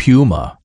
Puma.